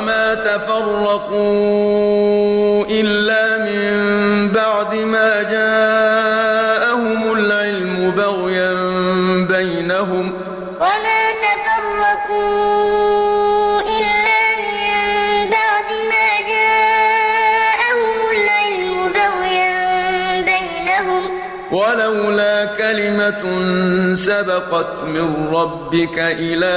وما تفرقوا إلا من بعد ما جاءهم العلم بغيا بينهم وما تفرقوا إلا من بعد ما جاءهم العلم بغيا بينهم ولولا كلمة سبقت من ربك إلى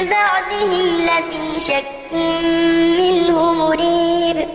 بعدهم لفي شك.